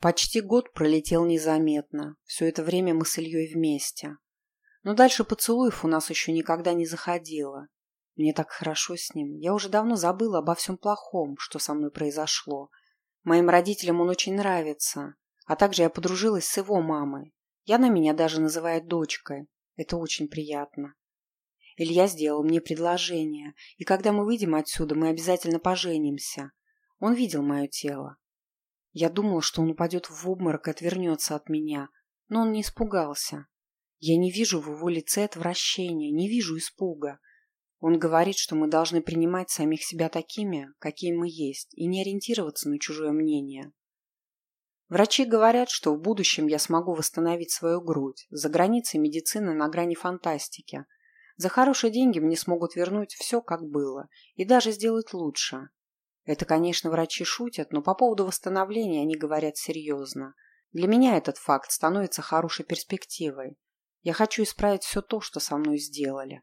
Почти год пролетел незаметно. Все это время мы с Ильей вместе. Но дальше поцелуев у нас еще никогда не заходило. Мне так хорошо с ним. Я уже давно забыла обо всем плохом, что со мной произошло. Моим родителям он очень нравится. А также я подружилась с его мамой. Яна меня даже называет дочкой. Это очень приятно. Илья сделал мне предложение, и когда мы выйдем отсюда, мы обязательно поженимся. Он видел мое тело. Я думала, что он упадет в обморок и отвернется от меня, но он не испугался. Я не вижу в его лице отвращения, не вижу испуга. Он говорит, что мы должны принимать самих себя такими, какие мы есть, и не ориентироваться на чужое мнение. Врачи говорят, что в будущем я смогу восстановить свою грудь. За границей медицины на грани фантастики. За хорошие деньги мне смогут вернуть все, как было, и даже сделать лучше. Это, конечно, врачи шутят, но по поводу восстановления они говорят серьезно. Для меня этот факт становится хорошей перспективой. Я хочу исправить все то, что со мной сделали.